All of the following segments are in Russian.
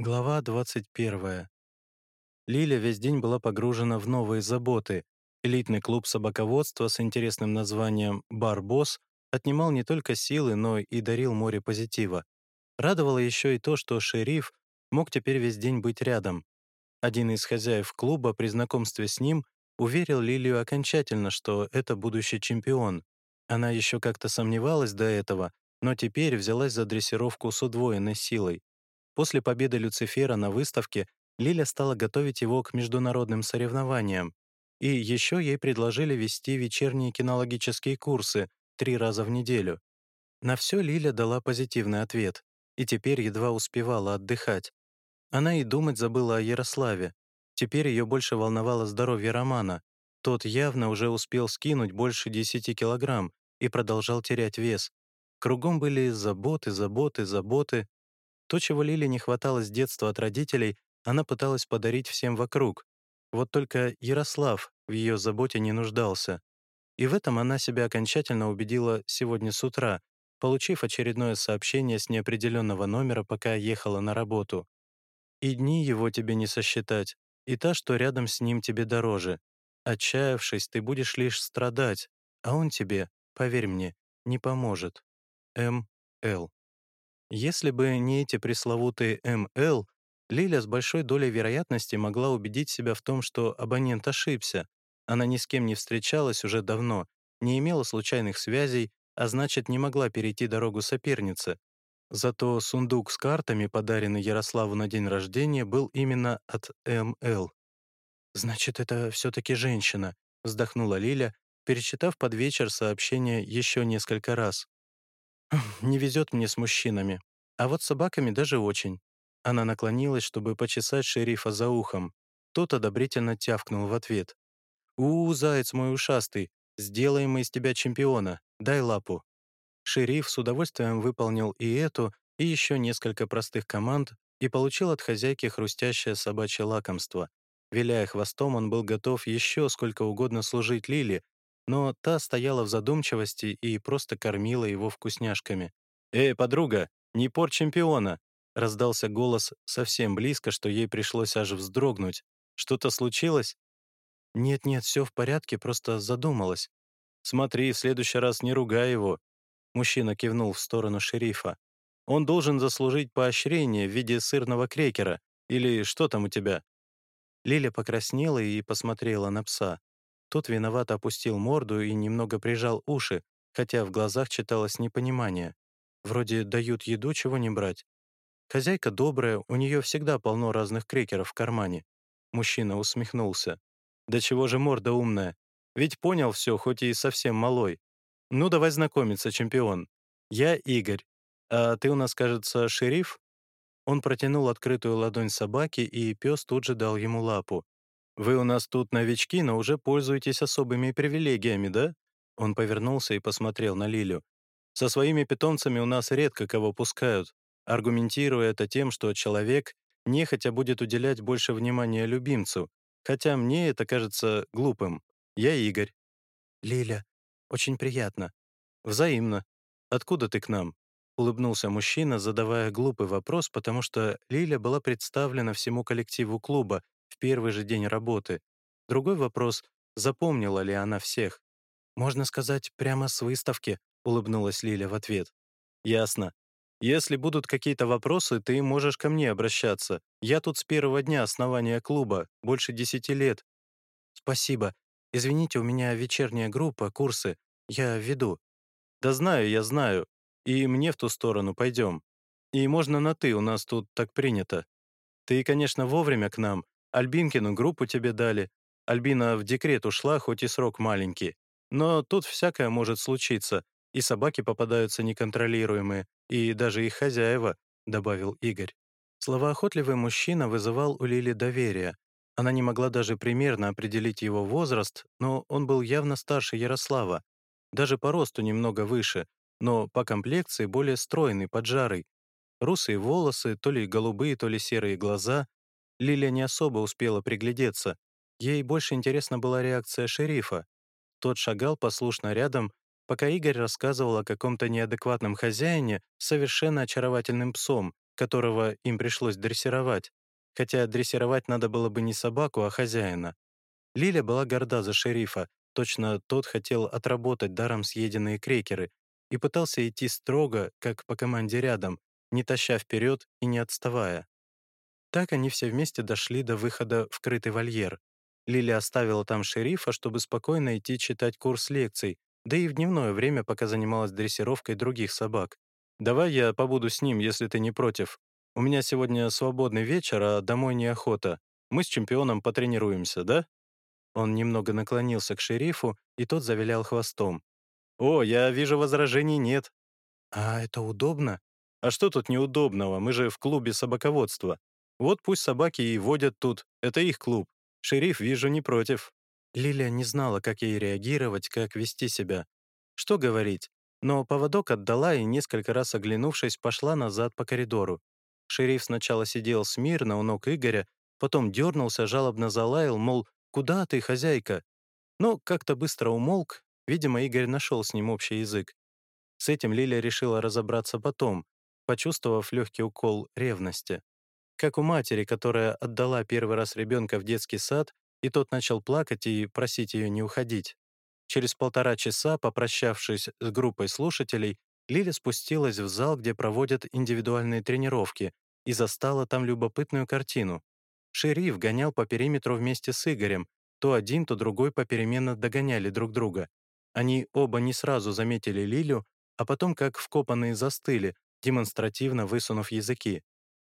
Глава 21. Лиля весь день была погружена в новые заботы. Элитный клуб собаководства с интересным названием «Бар-босс» отнимал не только силы, но и дарил море позитива. Радовало еще и то, что шериф мог теперь весь день быть рядом. Один из хозяев клуба при знакомстве с ним уверил Лилию окончательно, что это будущий чемпион. Она еще как-то сомневалась до этого, но теперь взялась за дрессировку с удвоенной силой. После победы Люцифера на выставке Лиля стала готовить его к международным соревнованиям. И еще ей предложили вести вечерние кинологические курсы три раза в неделю. На все Лиля дала позитивный ответ и теперь едва успевала отдыхать. Она и думать забыла о Ярославе. Теперь ее больше волновало здоровье Романа. Тот явно уже успел скинуть больше 10 килограмм и продолжал терять вес. Кругом были заботы, заботы, заботы, то, чего Лиле не хватало с детства от родителей, она пыталась подарить всем вокруг. Вот только Ярослав в ее заботе не нуждался. И в этом она себя окончательно убедила сегодня с утра, получив очередное сообщение с неопределенного номера, пока ехала на работу. «И дни его тебе не сосчитать, и та, что рядом с ним тебе дороже. Отчаявшись, ты будешь лишь страдать, а он тебе, поверь мне, не поможет. М. Л. Если бы не эти пресловутые МЛ, Лиля с большой долей вероятности могла убедить себя в том, что абонент ошибся. Она ни с кем не встречалась уже давно, не имела случайных связей, а значит, не могла перейти дорогу соперницы. Зато сундук с картами, подаренный Ярославу на день рождения, был именно от МЛ. «Значит, это все-таки женщина», — вздохнула Лиля, перечитав под вечер сообщение еще несколько раз. Не везет мне с мужчинами. А вот с собаками даже очень. Она наклонилась, чтобы почесать шерифа за ухом. Тот одобрительно тявкнул в ответ. «У, заяц мой ушастый, сделаем мы из тебя чемпиона. Дай лапу». Шериф с удовольствием выполнил и эту, и еще несколько простых команд и получил от хозяйки хрустящее собачье лакомство. Виляя хвостом, он был готов еще сколько угодно служить Лили, но та стояла в задумчивости и просто кормила его вкусняшками. «Эй, подруга, не порт чемпиона!» раздался голос совсем близко, что ей пришлось аж вздрогнуть. «Что-то случилось?» «Нет-нет, все в порядке, просто задумалась». «Смотри, в следующий раз не ругай его», мужчина кивнул в сторону шерифа. «Он должен заслужить поощрение в виде сырного крекера. Или что там у тебя?» Лиля покраснела и посмотрела на пса. Тот виновато опустил морду и немного прижал уши, хотя в глазах читалось непонимание. Вроде дают еду, чего не брать. Хозяйка добрая, у нее всегда полно разных крекеров в кармане. Мужчина усмехнулся. «Да чего же морда умная? Ведь понял все, хоть и совсем малой. Ну, давай знакомиться, чемпион. Я Игорь. А ты у нас, кажется, шериф?» Он протянул открытую ладонь собаки, и пес тут же дал ему лапу. «Вы у нас тут новички, но уже пользуетесь особыми привилегиями, да?» Он повернулся и посмотрел на Лилю. «Со своими питомцами у нас редко кого пускают, аргументируя это тем, что человек нехотя будет уделять больше внимания любимцу, хотя мне это кажется глупым. Я Игорь». «Лиля, очень приятно». «Взаимно. Откуда ты к нам?» Улыбнулся мужчина, задавая глупый вопрос, потому что Лиля была представлена всему коллективу клуба, в первый же день работы. Другой вопрос — запомнила ли она всех? «Можно сказать, прямо с выставки», — улыбнулась Лиля в ответ. «Ясно. Если будут какие-то вопросы, ты можешь ко мне обращаться. Я тут с первого дня основания клуба, больше десяти лет». «Спасибо. Извините, у меня вечерняя группа, курсы. Я веду». «Да знаю, я знаю. И мне в ту сторону пойдем. И можно на «ты», у нас тут так принято. Ты, конечно, вовремя к нам, Альбинкину группу тебе дали. Альбина в декрет ушла, хоть и срок маленький. Но тут всякое может случиться. И собаки попадаются неконтролируемые, и даже их хозяева», — добавил Игорь. Словоохотливый мужчина вызывал у Лили доверие. Она не могла даже примерно определить его возраст, но он был явно старше Ярослава. Даже по росту немного выше, но по комплекции более стройный, поджарый. Русые волосы, то ли голубые, то ли серые глаза, Лилия не особо успела приглядеться. Ей больше интересна была реакция шерифа. Тот шагал послушно рядом, пока Игорь рассказывал о каком-то неадекватном хозяине совершенно очаровательным псом, которого им пришлось дрессировать, хотя дрессировать надо было бы не собаку, а хозяина. Лиля была горда за шерифа, точно тот хотел отработать даром съеденные крекеры и пытался идти строго, как по команде рядом, не таща вперед и не отставая. Так они все вместе дошли до выхода в крытый вольер. Лили оставила там шерифа, чтобы спокойно идти читать курс лекций, да и в дневное время, пока занималась дрессировкой других собак. «Давай я побуду с ним, если ты не против. У меня сегодня свободный вечер, а домой неохота. Мы с чемпионом потренируемся, да?» Он немного наклонился к шерифу, и тот завилял хвостом. «О, я вижу, возражений нет». «А это удобно?» «А что тут неудобного? Мы же в клубе собаководства. Вот пусть собаки и водят тут. Это их клуб. Шериф, вижу, не против». Лилия не знала, как ей реагировать, как вести себя. Что говорить? Но поводок отдала и, несколько раз оглянувшись, пошла назад по коридору. Шериф сначала сидел смирно у ног Игоря, потом дернулся, жалобно залаял, мол, «Куда ты, хозяйка?» Но как-то быстро умолк, видимо, Игорь нашел с ним общий язык. С этим Лилия решила разобраться потом, почувствовав легкий укол ревности. Как у матери, которая отдала первый раз ребенка в детский сад, и тот начал плакать и просить ее не уходить. Через полтора часа, попрощавшись с группой слушателей, Лиля спустилась в зал, где проводят индивидуальные тренировки, и застала там любопытную картину. Шериф гонял по периметру вместе с Игорем, то один, то другой попеременно догоняли друг друга. Они оба не сразу заметили Лилю, а потом как вкопанные застыли, демонстративно высунув языки.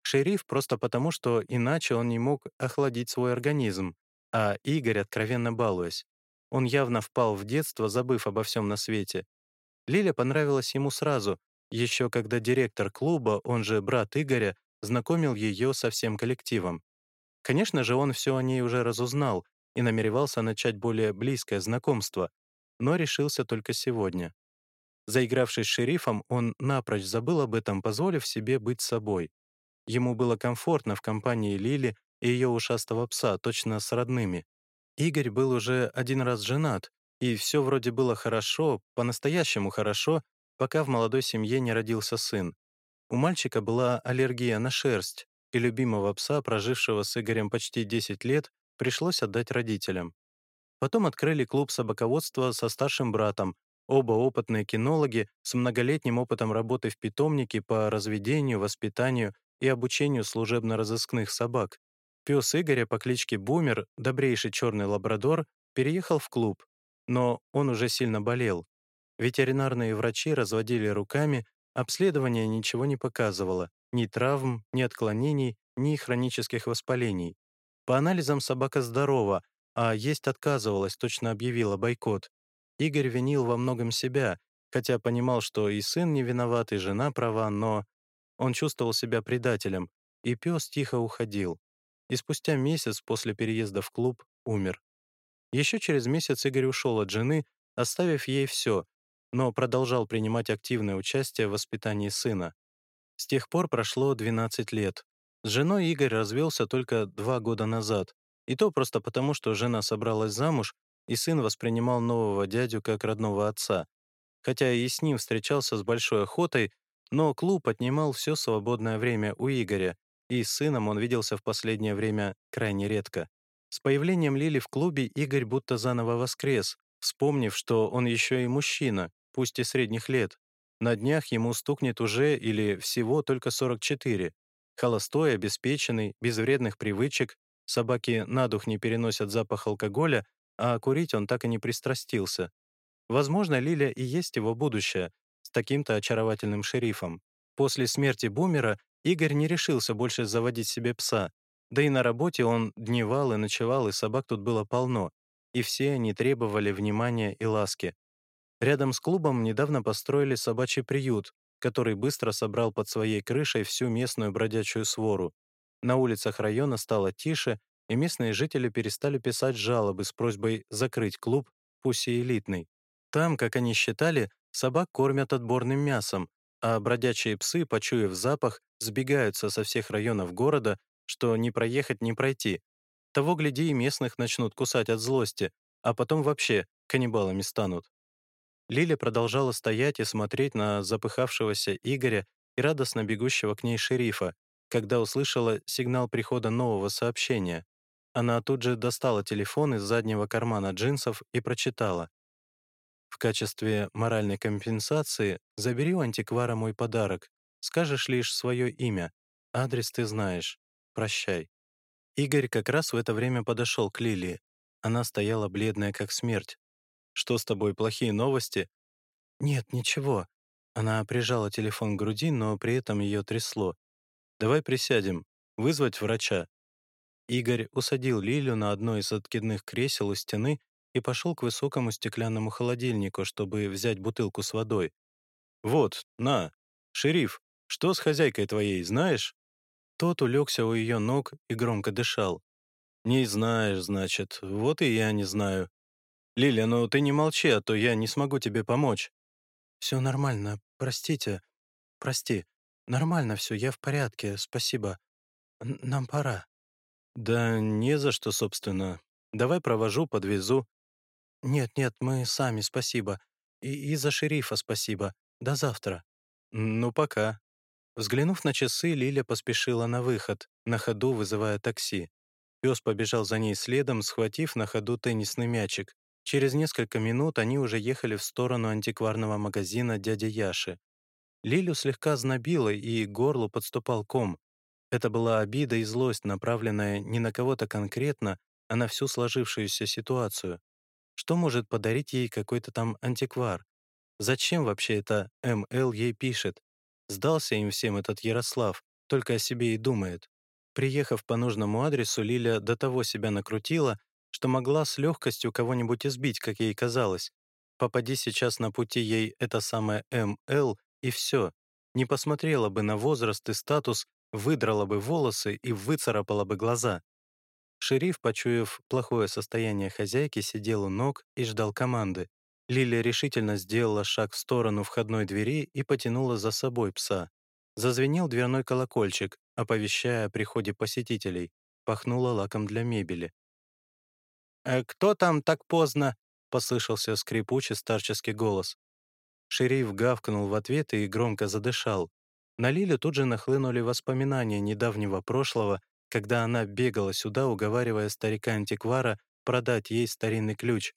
Шериф просто потому, что иначе он не мог охладить свой организм, а Игорь откровенно балуясь. Он явно впал в детство, забыв обо всем на свете. Лиля понравилась ему сразу, еще когда директор клуба, он же брат Игоря, знакомил ее со всем коллективом. Конечно же, он все о ней уже разузнал и намеревался начать более близкое знакомство, но решился только сегодня. Заигравшись с шерифом, он напрочь забыл об этом, позволив себе быть собой. Ему было комфортно в компании Лили и ее ушастого пса, точно с родными. Игорь был уже один раз женат, и все вроде было хорошо, по-настоящему хорошо, пока в молодой семье не родился сын. У мальчика была аллергия на шерсть, и любимого пса, прожившего с Игорем почти 10 лет, пришлось отдать родителям. Потом открыли клуб собаководства со старшим братом, оба опытные кинологи с многолетним опытом работы в питомнике по разведению, воспитанию и обучению служебно-розыскных собак. Пес Игоря по кличке Бумер, добрейший черный лабрадор, переехал в клуб, но он уже сильно болел. Ветеринарные врачи разводили руками, обследование ничего не показывало, ни травм, ни отклонений, ни хронических воспалений. По анализам собака здорова, а есть отказывалась, точно объявила бойкот. Игорь винил во многом себя, хотя понимал, что и сын не виноват, и жена права, но он чувствовал себя предателем, и пес тихо уходил. И спустя месяц после переезда в клуб умер. Еще через месяц Игорь ушел от жены, оставив ей все, но продолжал принимать активное участие в воспитании сына. С тех пор прошло 12 лет. С женой Игорь развелся только два года назад, и то просто потому, что жена собралась замуж, и сын воспринимал нового дядю как родного отца. Хотя и с ним встречался с большой охотой, но клуб отнимал все свободное время у Игоря, и с сыном он виделся в последнее время крайне редко. С появлением Лили в клубе Игорь будто заново воскрес, вспомнив, что он еще и мужчина, пусть и средних лет. На днях ему стукнет уже или всего только 44. Холостой, обеспеченный, без вредных привычек, собаки на дух не переносят запах алкоголя, а курить он так и не пристрастился. Возможно, Лиля и есть его будущее, таким-то очаровательным шерифом. После смерти Бумера Игорь не решился больше заводить себе пса, да и на работе он дневал и ночевал, и собак тут было полно, и все они требовали внимания и ласки. Рядом с клубом недавно построили собачий приют, который быстро собрал под своей крышей всю местную бродячую свору. На улицах района стало тише, и местные жители перестали писать жалобы с просьбой закрыть клуб, пусть и элитный. Там, как они считали, Собак кормят отборным мясом, а бродячие псы, почуяв запах, сбегаются со всех районов города, что не проехать, не пройти. Того, гляди, и местных начнут кусать от злости, а потом вообще каннибалами станут. Лиля продолжала стоять и смотреть на запыхавшегося Игоря и радостно бегущего к ней шерифа, когда услышала сигнал прихода нового сообщения. Она тут же достала телефон из заднего кармана джинсов и прочитала. «В качестве моральной компенсации забери у антиквара мой подарок. Скажешь лишь свое имя. Адрес ты знаешь. Прощай». Игорь как раз в это время подошел к Лилии. Она стояла бледная, как смерть. «Что с тобой, плохие новости?» «Нет, ничего». Она прижала телефон к груди, но при этом ее трясло. «Давай присядем. Вызвать врача». Игорь усадил Лилю на одно из откидных кресел у стены и пошел к высокому стеклянному холодильнику, чтобы взять бутылку с водой. «Вот, на, шериф, что с хозяйкой твоей, знаешь?» Тот улегся у ее ног и громко дышал. «Не знаешь, значит, вот и я не знаю. Лиля, ну ты не молчи, а то я не смогу тебе помочь». «Все нормально, простите, прости. Нормально все, я в порядке, спасибо. Н нам пора». «Да не за что, собственно. Давай провожу, подвезу». «Нет-нет, мы сами, спасибо. И, и за шерифа спасибо. До завтра». «Ну, пока». Взглянув на часы, Лиля поспешила на выход, на ходу вызывая такси. Пес побежал за ней следом, схватив на ходу теннисный мячик. Через несколько минут они уже ехали в сторону антикварного магазина дяди Яши. Лилю слегка знобило, и горлу подступал ком. Это была обида и злость, направленная не на кого-то конкретно, а на всю сложившуюся ситуацию. Что может подарить ей какой-то там антиквар? Зачем вообще это МЛ ей пишет? Сдался им всем этот Ярослав, только о себе и думает. Приехав по нужному адресу, Лиля до того себя накрутила, что могла с легкостью кого-нибудь избить, как ей казалось. Попади сейчас на пути ей это самое МЛ, и все. Не посмотрела бы на возраст и статус, выдрала бы волосы и выцарапала бы глаза. Шериф, почуяв плохое состояние хозяйки, сидел у ног и ждал команды. Лилия решительно сделала шаг в сторону входной двери и потянула за собой пса. Зазвенел дверной колокольчик, оповещая о приходе посетителей. Пахнуло лаком для мебели. «Э, «Кто там так поздно?» — послышался скрипучий старческий голос. Шериф гавкнул в ответ и громко задышал. На Лилю тут же нахлынули воспоминания недавнего прошлого, когда она бегала сюда, уговаривая старика-антиквара продать ей старинный ключ.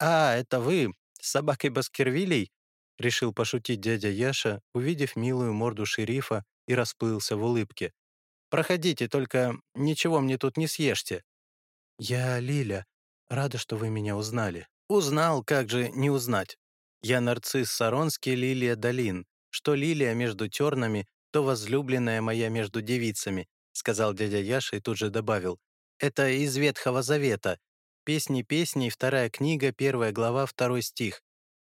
«А, это вы, с собакой Баскервилей?» — решил пошутить дядя Яша, увидев милую морду шерифа и расплылся в улыбке. «Проходите, только ничего мне тут не съешьте». «Я Лиля. Рада, что вы меня узнали». «Узнал, как же не узнать. Я нарцисс Саронский Лилия Долин, что лилия между тернами, то возлюбленная моя между девицами», сказал дядя Яша и тут же добавил. «Это из Ветхого Завета. Песни песней, вторая книга, первая глава, второй стих.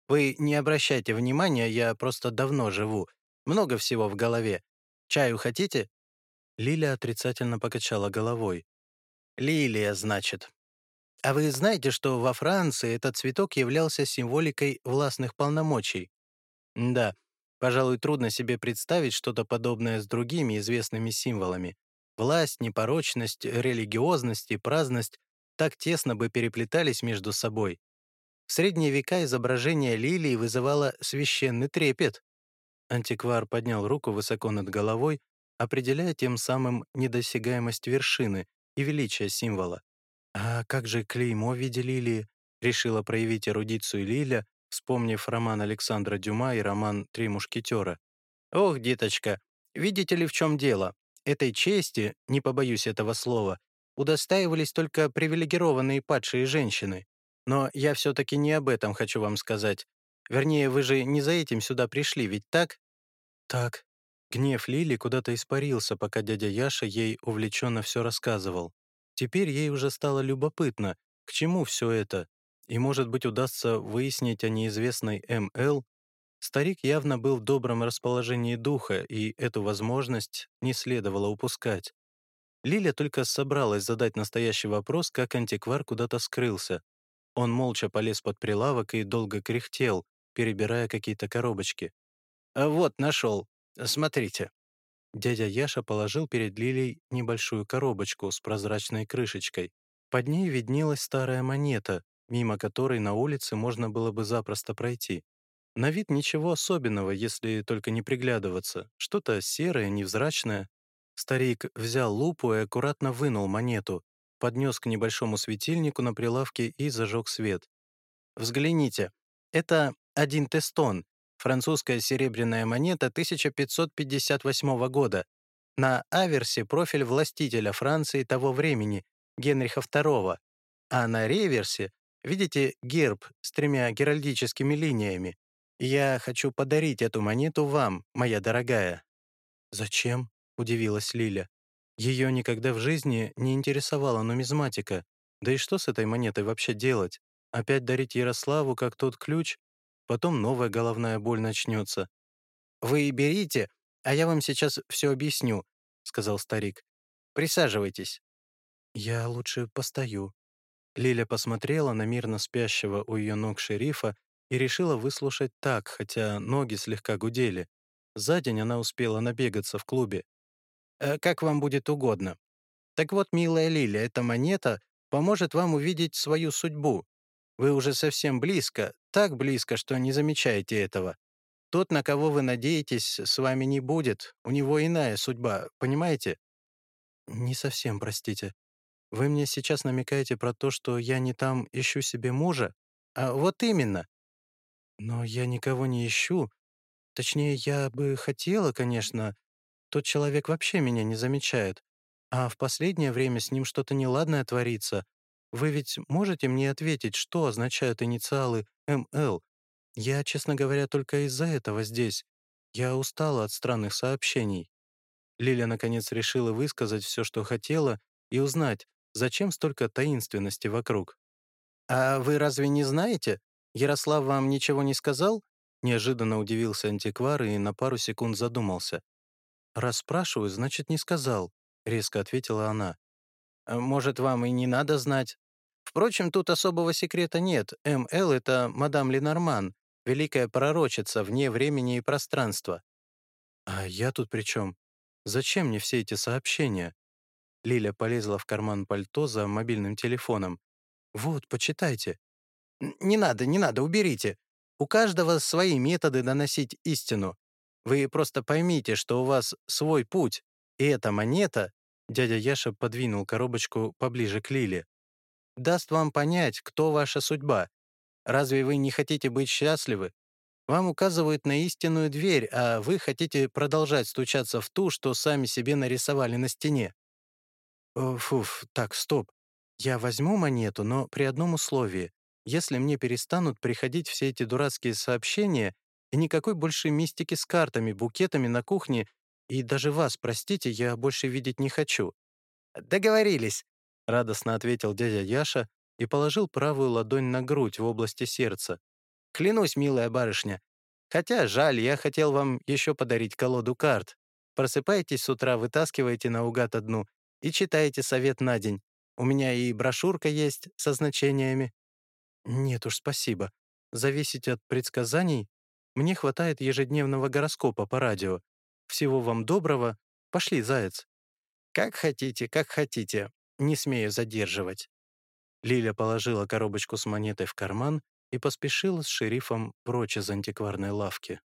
Вы не обращайте внимания, я просто давно живу. Много всего в голове. Чаю хотите?» Лилия отрицательно покачала головой. «Лилия, значит. А вы знаете, что во Франции этот цветок являлся символикой властных полномочий? Да, Пожалуй, трудно себе представить что-то подобное с другими известными символами. Власть, непорочность, религиозность и праздность так тесно бы переплетались между собой. В средние века изображение лилии вызывало священный трепет. Антиквар поднял руку высоко над головой, определяя тем самым недосягаемость вершины и величие символа. «А как же клеймо в виде лилии?» — решила проявить эрудицию Лиля, вспомнив роман Александра Дюма и роман «Три мушкетера». «Ох, деточка, видите ли, в чем дело? Этой чести, не побоюсь этого слова, удостаивались только привилегированные падшие женщины. Но я все-таки не об этом хочу вам сказать. Вернее, вы же не за этим сюда пришли, ведь так?» «Так». Гнев Лили куда-то испарился, пока дядя Яша ей увлеченно все рассказывал. Теперь ей уже стало любопытно, к чему все это, и, может быть, удастся выяснить о неизвестной М.Л., старик явно был в добром расположении духа, и эту возможность не следовало упускать. Лиля только собралась задать настоящий вопрос, как антиквар куда-то скрылся. Он молча полез под прилавок и долго кряхтел, перебирая какие-то коробочки. «А «Вот, нашел. Смотрите». Дядя Яша положил перед Лилей небольшую коробочку с прозрачной крышечкой. Под ней виднелась старая монета, мимо которой на улице можно было бы запросто пройти. На вид ничего особенного, если только не приглядываться. Что-то серое, невзрачное. Старик взял лупу и аккуратно вынул монету, поднес к небольшому светильнику на прилавке и зажег свет. «Взгляните, это один тестон, французская серебряная монета 1558 года. На аверсе профиль властителя Франции того времени, Генриха II, а на реверсе, видите, герб с тремя геральдическими линиями. Я хочу подарить эту монету вам, моя дорогая». «Зачем?» — удивилась Лиля. Ее никогда в жизни не интересовала нумизматика. Да и что с этой монетой вообще делать? Опять дарить Ярославу, как тот ключ? Потом новая головная боль начнется. «Вы берите, а я вам сейчас все объясню», — сказал старик. «Присаживайтесь». «Я лучше постою». Лиля посмотрела на мирно спящего у ее ног шерифа и решила выслушать так, хотя ноги слегка гудели. За день она успела набегаться в клубе. Э, как вам будет угодно. Так вот, милая Лиля, эта монета поможет вам увидеть свою судьбу. Вы уже совсем близко, так близко, что не замечаете этого. Тот, на кого вы надеетесь, с вами не будет. У него иная судьба, понимаете? Не совсем, простите. Вы мне сейчас намекаете про то, что я не там ищу себе мужа? А вот именно. Но я никого не ищу. Точнее, я бы хотела, конечно, тот человек вообще меня не замечает. А в последнее время с ним что-то неладное творится. Вы ведь можете мне ответить, что означают инициалы МЛ? Я, честно говоря, только из-за этого здесь. Я устала от странных сообщений». Лиля, наконец, решила высказать все, что хотела, и узнать, зачем столько таинственности вокруг. «А вы разве не знаете? Ярослав вам ничего не сказал?» Неожиданно удивился антиквар и на пару секунд задумался. «Раз спрашиваю, значит, не сказал», — резко ответила она. «Э, «Может, вам и не надо знать. Впрочем, тут особого секрета нет. М.Л. — это мадам Ленорман, великая пророчица вне времени и пространства». «А я тут при чем? Зачем мне все эти сообщения?» Лиля полезла в карман пальто за мобильным телефоном. «Вот, почитайте». «Не надо, не надо, уберите. У каждого свои методы доносить истину. Вы просто поймите, что у вас свой путь, и эта монета, дядя Яша подвинул коробочку поближе к Лиле, даст вам понять, кто ваша судьба. Разве вы не хотите быть счастливы? Вам указывают на истинную дверь, а вы хотите продолжать стучаться в ту, что сами себе нарисовали на стене. Фуф, так, стоп. Я возьму монету, но при одном условии. Если мне перестанут приходить все эти дурацкие сообщения, и никакой больше мистики с картами, букетами на кухне, и даже вас, простите, я больше видеть не хочу». «Договорились», — радостно ответил дядя Яша и положил правую ладонь на грудь в области сердца. «Клянусь, милая барышня. Хотя, жаль, я хотел вам еще подарить колоду карт. Просыпаетесь с утра, вытаскиваете наугад одну и читаете совет на день. У меня и брошюрка есть со значениями». «Нет уж, спасибо. Зависеть от предсказаний мне хватает ежедневного гороскопа по радио. Всего вам доброго. Пошли, заяц». «Как хотите, как хотите. Не смею задерживать». Лиля положила коробочку с монетой в карман и поспешила с шерифом прочь из антикварной лавки.